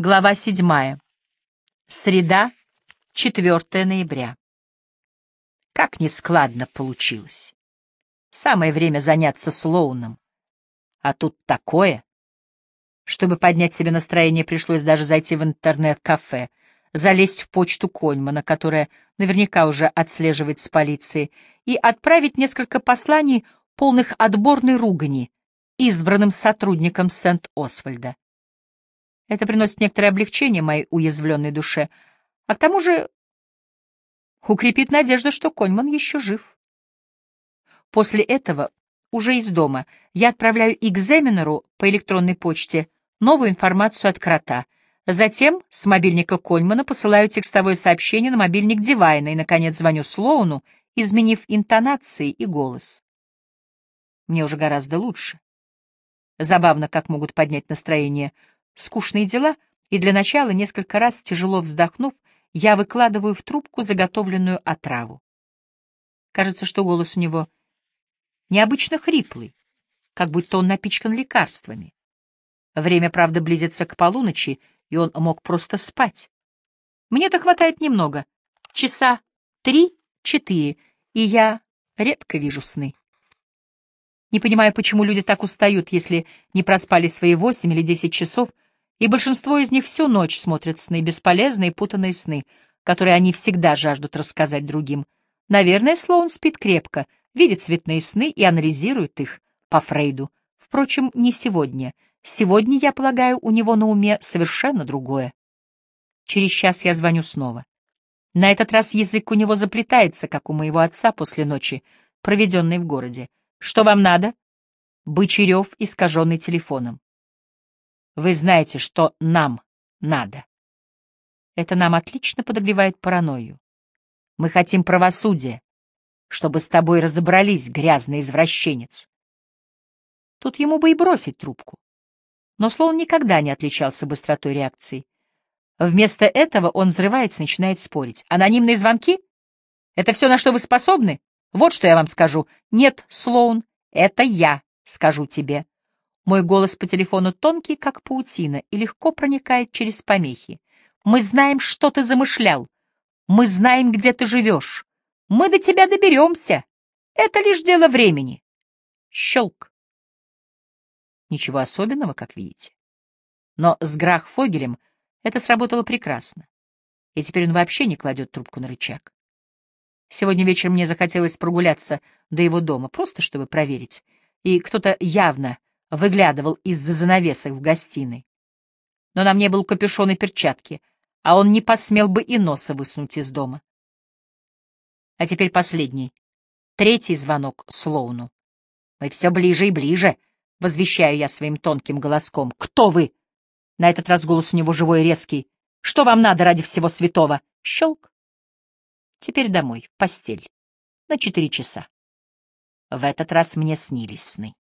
Глава 7. Среда, 4 ноября. Как нескладно получилось. Самое время заняться Слоуном. А тут такое. Чтобы поднять себе настроение, пришлось даже зайти в интернет-кафе, залезть в почту Коньмана, которая наверняка уже отслеживает с полиции, и отправить несколько посланий, полных отборной ругани, избранным сотрудникам Сент-Освальда. Это приносит некоторое облегчение моей уязвленной душе, а к тому же укрепит надежду, что Коньман еще жив. После этого, уже из дома, я отправляю экзаменеру по электронной почте новую информацию от крота. Затем с мобильника Коньмана посылаю текстовое сообщение на мобильник Дивайна и, наконец, звоню Слоуну, изменив интонации и голос. Мне уже гораздо лучше. Забавно, как могут поднять настроение скучные дела, и для начала, несколько раз тяжело вздохнув, я выкладываю в трубку заготовленную отраву. Кажется, что голос у него необычно хриплый, как будто он напичкан лекарствами. Время, правда, близится к полуночи, и он мог просто спать. Мне-то хватает немного, часа три-четыре, и я редко вижу сны. Не понимаю, почему люди так устают, если не проспали свои восемь или десять часов — и большинство из них всю ночь смотрят сны, бесполезные путанные сны, которые они всегда жаждут рассказать другим. Наверное, Слоун спит крепко, видит цветные сны и анализирует их по Фрейду. Впрочем, не сегодня. Сегодня, я полагаю, у него на уме совершенно другое. Через час я звоню снова. На этот раз язык у него заплетается, как у моего отца после ночи, проведенной в городе. «Что вам надо?» Бычарев, искаженный телефоном. Вы знаете, что нам надо. Это нам отлично подогревает паранойю. Мы хотим правосудия, чтобы с тобой разобрались, грязный извращенец. Тут ему бы и бросить трубку. Но Слоун никогда не отличался быстротой реакции. Вместо этого он взрывается, начинает спорить. Анонимные звонки? Это все, на что вы способны? Вот что я вам скажу. Нет, Слоун, это я скажу тебе. Мой голос по телефону тонкий, как паутина, и легко проникает через помехи. Мы знаем, что ты замышлял. Мы знаем, где ты живешь. Мы до тебя доберемся. Это лишь дело времени. Щелк. Ничего особенного, как видите. Но с Грахфогелем это сработало прекрасно. И теперь он вообще не кладет трубку на рычаг. Сегодня вечером мне захотелось прогуляться до его дома, просто чтобы проверить. И кто-то явно выглядывал из-за занавесок в гостиной. Но на мне был капюшон и перчатки, а он не посмел бы и носа высунуть из дома. А теперь последний, третий звонок Слоуну. «Мы все ближе и ближе», — возвещаю я своим тонким голоском. «Кто вы?» На этот раз голос у него живой и резкий. «Что вам надо ради всего святого?» Щелк. Теперь домой, в постель. На четыре часа. В этот раз мне снились сны.